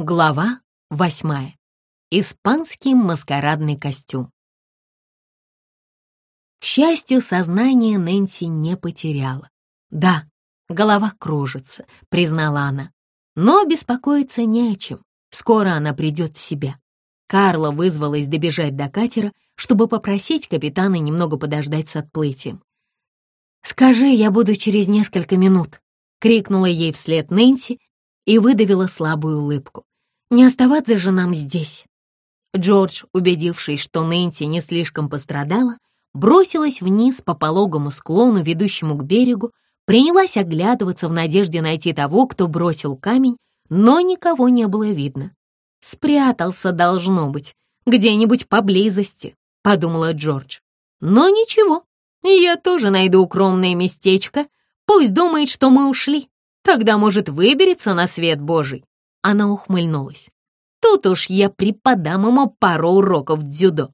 Глава восьмая. Испанский маскарадный костюм. К счастью, сознание Нэнси не потеряла. Да, голова кружится, признала она. Но беспокоиться не о чем. Скоро она придет в себя. Карла вызвалась добежать до катера, чтобы попросить капитана немного подождать с отплытием. «Скажи, я буду через несколько минут», — крикнула ей вслед Нэнси и выдавила слабую улыбку. Не оставаться же нам здесь. Джордж, убедившись, что Нэнси не слишком пострадала, бросилась вниз по пологому склону, ведущему к берегу, принялась оглядываться в надежде найти того, кто бросил камень, но никого не было видно. «Спрятался, должно быть, где-нибудь поблизости», — подумала Джордж. «Но ничего, я тоже найду укромное местечко. Пусть думает, что мы ушли. Тогда, может, выберется на свет Божий». Она ухмыльнулась. Тут уж я преподам ему пару уроков дзюдо.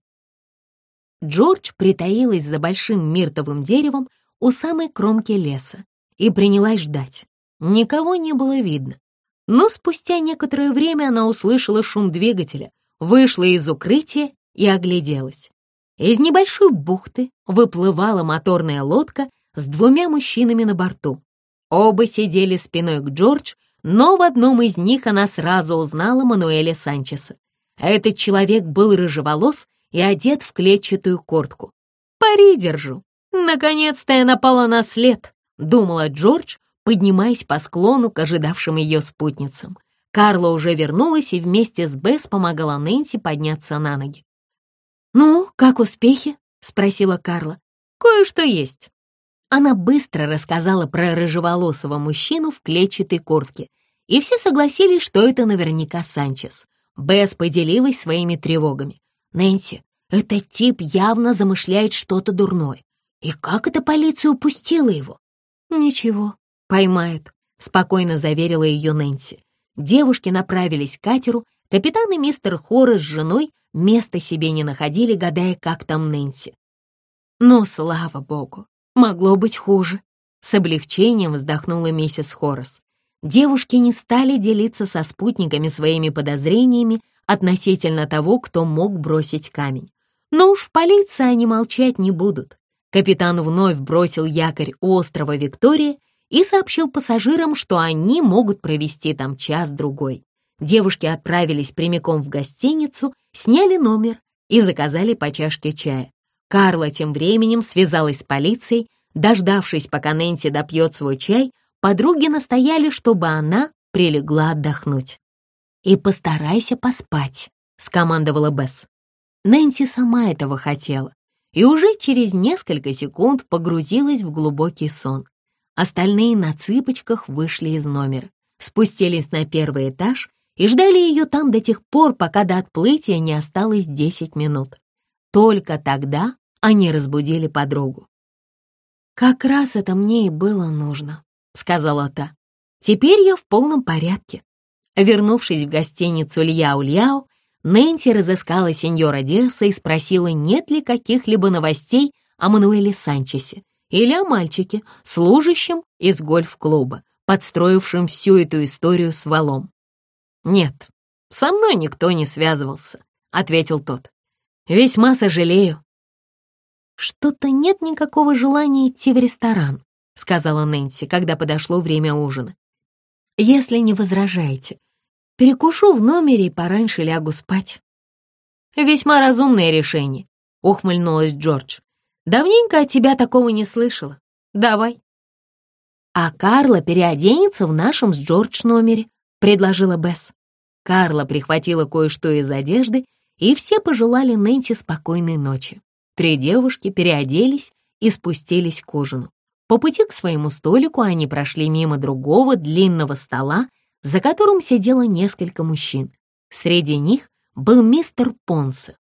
Джордж притаилась за большим миртовым деревом у самой кромки леса и принялась ждать. Никого не было видно. Но спустя некоторое время она услышала шум двигателя, вышла из укрытия и огляделась. Из небольшой бухты выплывала моторная лодка с двумя мужчинами на борту. Оба сидели спиной к Джордж но в одном из них она сразу узнала Мануэля Санчеса. Этот человек был рыжеволос и одет в клетчатую куртку. «Пари держу. Наконец-то я напала на след», — думала Джордж, поднимаясь по склону к ожидавшим ее спутницам. Карла уже вернулась и вместе с Бесс помогала Нэнси подняться на ноги. «Ну, как успехи?» — спросила Карла. «Кое-что есть. Она быстро рассказала про рыжеволосого мужчину в клетчатой куртке, и все согласились, что это наверняка Санчес. Бесс поделилась своими тревогами. «Нэнси, этот тип явно замышляет что-то дурное. И как эта полиция упустила его?» «Ничего, поймают», — спокойно заверила ее Нэнси. Девушки направились к катеру, капитан и мистер Хоррес с женой места себе не находили, гадая, как там Нэнси. «Ну, слава богу, Могло быть хуже. С облегчением вздохнула миссис Хоррес. Девушки не стали делиться со спутниками своими подозрениями относительно того, кто мог бросить камень. Но уж в полиции они молчать не будут. Капитан вновь бросил якорь у острова Виктория и сообщил пассажирам, что они могут провести там час-другой. Девушки отправились прямиком в гостиницу, сняли номер и заказали по чашке чая. Карла тем временем связалась с полицией. Дождавшись, пока Нэнси допьет свой чай, подруги настояли, чтобы она прилегла отдохнуть. «И постарайся поспать», — скомандовала Бесс. Нэнси сама этого хотела и уже через несколько секунд погрузилась в глубокий сон. Остальные на цыпочках вышли из номера, спустились на первый этаж и ждали ее там до тех пор, пока до отплытия не осталось 10 минут. Только тогда они разбудили подругу. «Как раз это мне и было нужно», — сказала та. «Теперь я в полном порядке». Вернувшись в гостиницу Ильяу-Ильяу, Нэнси разыскала сеньора Диаса и спросила, нет ли каких-либо новостей о Мануэле Санчесе или о мальчике, служащем из гольф-клуба, подстроившем всю эту историю с валом. «Нет, со мной никто не связывался», — ответил тот. Весьма сожалею». «Что-то нет никакого желания идти в ресторан», — сказала Нэнси, когда подошло время ужина. «Если не возражаете, перекушу в номере и пораньше лягу спать». «Весьма разумное решение», — ухмыльнулась Джордж. «Давненько от тебя такого не слышала. Давай». «А Карла переоденется в нашем с Джордж номере», — предложила Бесс. Карла прихватила кое-что из одежды и все пожелали Нэнси спокойной ночи. Три девушки переоделись и спустились к ужину. По пути к своему столику они прошли мимо другого длинного стола, за которым сидело несколько мужчин. Среди них был мистер Понсе.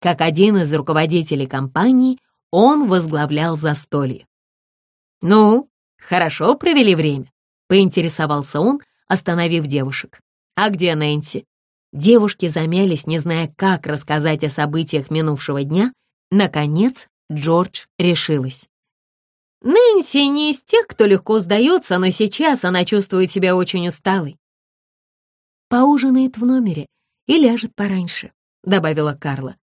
Как один из руководителей компании, он возглавлял застолье. «Ну, хорошо провели время?» — поинтересовался он, остановив девушек. «А где Нэнси?» Девушки замялись, не зная, как рассказать о событиях минувшего дня. Наконец, Джордж решилась. Нэнси не из тех, кто легко сдается, но сейчас она чувствует себя очень усталой. поужинает в номере и ляжет пораньше», — добавила Карла.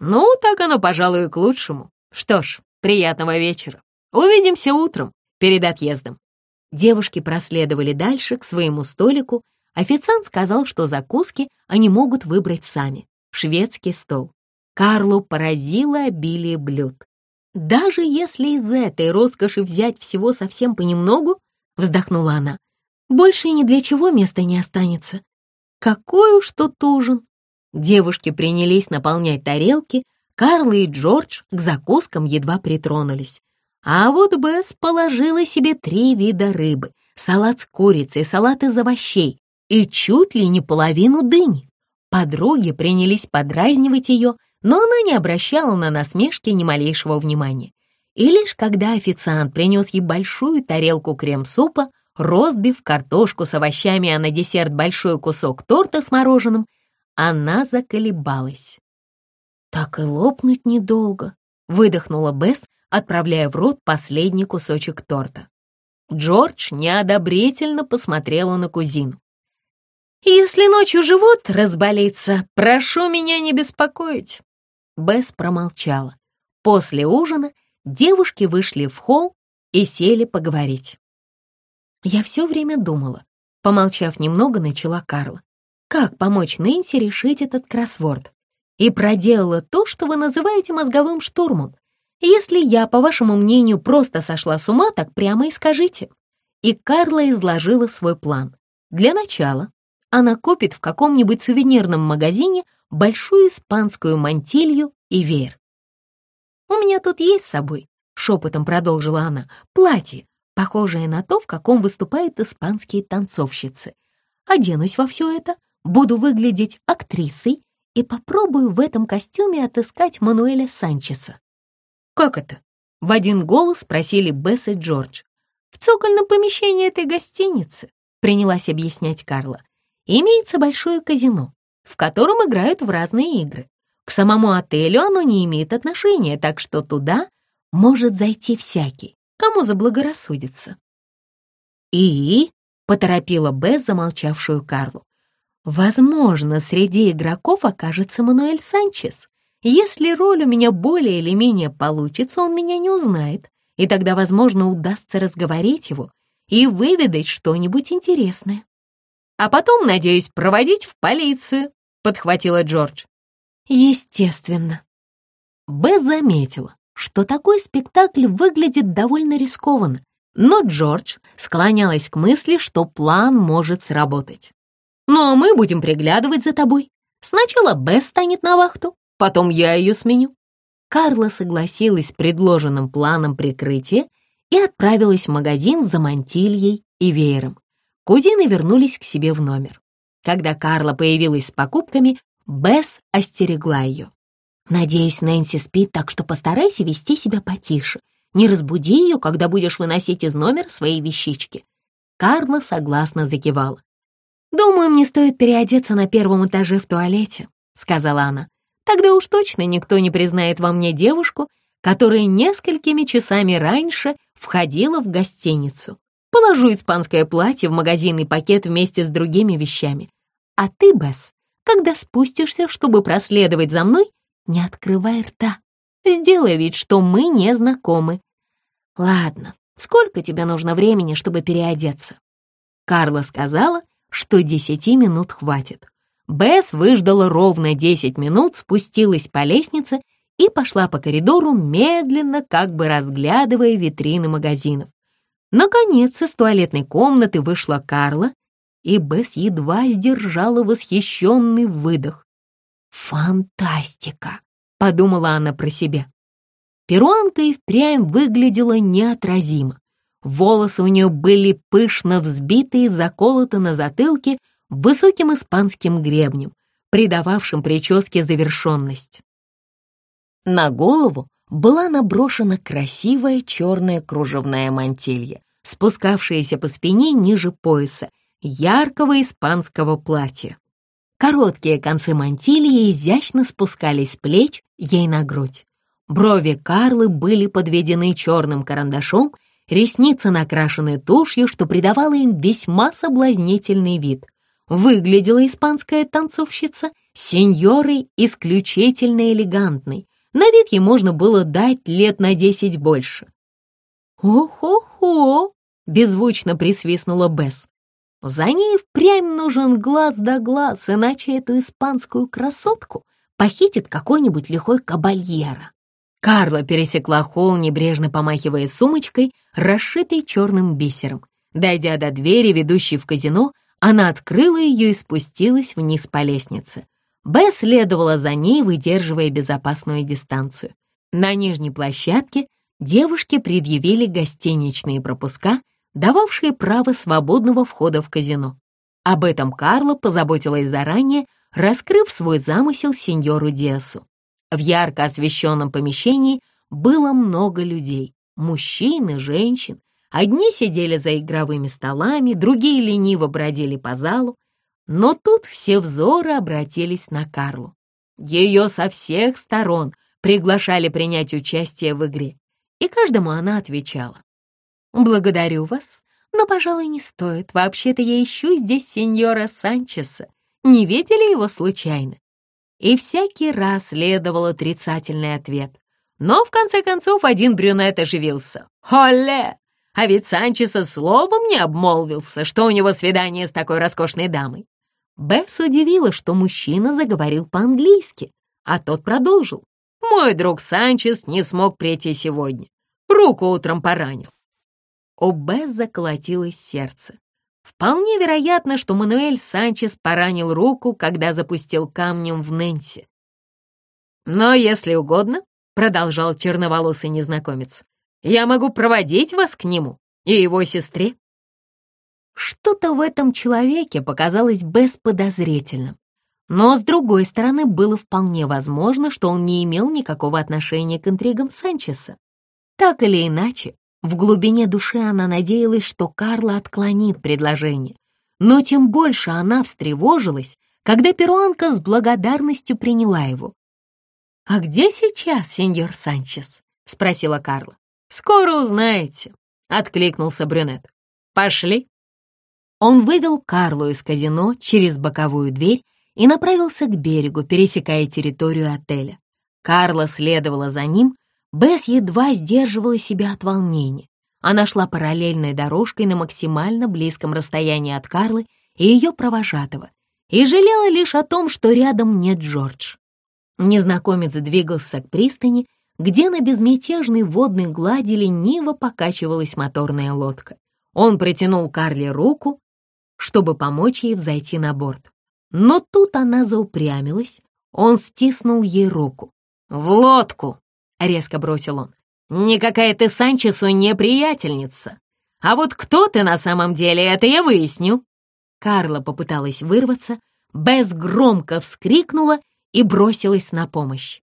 «Ну, так оно, пожалуй, к лучшему. Что ж, приятного вечера. Увидимся утром, перед отъездом». Девушки проследовали дальше, к своему столику. Официант сказал, что закуски они могут выбрать сами. Шведский стол. Карлу поразило обилие блюд. Даже если из этой роскоши взять всего совсем понемногу, вздохнула она, больше ни для чего места не останется. Какой уж тут ужин! Девушки принялись наполнять тарелки, Карл и Джордж к закускам едва притронулись. А вот Бесс положила себе три вида рыбы, салат с курицей, салат из овощей и чуть ли не половину дыни. Подруги принялись подразнивать ее, но она не обращала на насмешки ни малейшего внимания. И лишь когда официант принес ей большую тарелку крем-супа, Розбив картошку с овощами, а на десерт большой кусок торта с мороженым, она заколебалась. «Так и лопнуть недолго», — выдохнула Бесс, отправляя в рот последний кусочек торта. Джордж неодобрительно посмотрела на кузину. «Если ночью живот разболится, прошу меня не беспокоить». Бесс промолчала. После ужина девушки вышли в холл и сели поговорить. Я все время думала. Помолчав немного, начала Карла. Как помочь Нэнси решить этот кроссворд? И проделала то, что вы называете мозговым штурмом. Если я, по вашему мнению, просто сошла с ума, так прямо и скажите. И Карла изложила свой план. Для начала она купит в каком-нибудь сувенирном магазине большую испанскую мантилью и веер. «У меня тут есть с собой», — шепотом продолжила она, — «платье, похожее на то, в каком выступают испанские танцовщицы. Оденусь во все это, буду выглядеть актрисой и попробую в этом костюме отыскать Мануэля Санчеса. «Как это?» — в один голос спросили Бесс и Джордж. «В цокольном помещении этой гостиницы», — принялась объяснять Карла, «имеется большое казино, в котором играют в разные игры. К самому отелю оно не имеет отношения, так что туда может зайти всякий кому заблагорассудится. «И?» — поторопила Бесс замолчавшую Карлу. «Возможно, среди игроков окажется Мануэль Санчес. Если роль у меня более или менее получится, он меня не узнает, и тогда, возможно, удастся разговорить его и выведать что-нибудь интересное. А потом, надеюсь, проводить в полицию», — подхватила Джордж. «Естественно». Бесс заметила, что такой спектакль выглядит довольно рискованно, но Джордж склонялась к мысли, что план может сработать. «Ну а мы будем приглядывать за тобой. Сначала Бесс станет на вахту, потом я ее сменю». Карла согласилась с предложенным планом прикрытия и отправилась в магазин за мантильей и веером. Кузины вернулись к себе в номер. Когда Карла появилась с покупками, Бесс остерегла ее. Надеюсь, Нэнси спит, так что постарайся вести себя потише. Не разбуди ее, когда будешь выносить из номера свои вещички». Карла согласно закивала. «Думаю, мне стоит переодеться на первом этаже в туалете», — сказала она. «Тогда уж точно никто не признает во мне девушку, которая несколькими часами раньше входила в гостиницу. Положу испанское платье в магазинный пакет вместе с другими вещами. А ты, Бесс, когда спустишься, чтобы проследовать за мной, не открывай рта. Сделай вид, что мы не знакомы. Ладно, сколько тебе нужно времени, чтобы переодеться? Карла сказала, что десяти минут хватит. Бесс выждала ровно десять минут, спустилась по лестнице и пошла по коридору, медленно, как бы разглядывая витрины магазинов. Наконец, из туалетной комнаты вышла Карла, и Бесс едва сдержала восхищенный выдох. «Фантастика!» — подумала она про себя. Перуанка и впрямь выглядела неотразимо. Волосы у нее были пышно взбиты и заколоты на затылке высоким испанским гребнем, придававшим прическе завершенность. На голову была наброшена красивая черная кружевная мантилья, спускавшаяся по спине ниже пояса, яркого испанского платья. Короткие концы мантилии изящно спускались с плеч ей на грудь. Брови Карлы были подведены черным карандашом, ресницы накрашены тушью, что придавало им весьма соблазнительный вид. выглядела испанская танцовщица сеньорой исключительно элегантной. На вид ей можно было дать лет на десять больше. «О-хо-хо!» — беззвучно присвистнула Бесс. «За ней впрямь нужен глаз да глаз, иначе эту испанскую красотку похитит какой-нибудь лихой кабальера». Карла пересекла холл, небрежно помахивая сумочкой, расшитой черным бисером. Дойдя до двери, ведущей в казино, она открыла ее и спустилась вниз по лестнице. Б следовала за ней, выдерживая безопасную дистанцию. На нижней площадке девушки предъявили гостиничные пропуска, дававшие право свободного входа в казино. Об этом Карла позаботилась заранее, раскрыв свой замысел сеньору Диасу. В ярко освещенном помещении было много людей, мужчин и женщин. Одни сидели за игровыми столами, другие лениво бродили по залу. Но тут все взоры обратились на Карлу. Ее со всех сторон приглашали принять участие в игре, и каждому она отвечала. «Благодарю вас, но, пожалуй, не стоит. Вообще-то я ищу здесь сеньора Санчеса. Не видели его случайно?» И всякий раз следовал отрицательный ответ. Но, в конце концов, один брюнет оживился. «Оле! А ведь Санчеса словом не обмолвился, что у него свидание с такой роскошной дамой. Бесс удивила, что мужчина заговорил по-английски, а тот продолжил. «Мой друг Санчес не смог прийти сегодня. Руку утром поранил». У Бесс заколотилось сердце. Вполне вероятно, что Мануэль Санчес поранил руку, когда запустил камнем в Нэнси. «Но, если угодно», — продолжал черноволосый незнакомец, «я могу проводить вас к нему и его сестре». Что-то в этом человеке показалось Бесс подозрительным. Но, с другой стороны, было вполне возможно, что он не имел никакого отношения к интригам Санчеса. Так или иначе, в глубине души она надеялась, что Карла отклонит предложение. Но тем больше она встревожилась, когда перуанка с благодарностью приняла его. «А где сейчас сеньор Санчес?» — спросила Карла. «Скоро узнаете», — откликнулся брюнет. «Пошли». Он вывел Карлу из казино через боковую дверь и направился к берегу, пересекая территорию отеля. Карла следовала за ним, Бесс едва сдерживала себя от волнения. Она шла параллельной дорожкой на максимально близком расстоянии от Карлы и ее провожатого, и жалела лишь о том, что рядом нет Джордж. Незнакомец двигался к пристани, где на безмятежной водной глади лениво покачивалась моторная лодка. Он протянул Карле руку, чтобы помочь ей взойти на борт. Но тут она заупрямилась, он стиснул ей руку. «В лодку!» — резко бросил он. «Никакая ты Санчесу не приятельница. А вот кто ты на самом деле, это я выясню». Карла попыталась вырваться, Бесс громко вскрикнула и бросилась на помощь.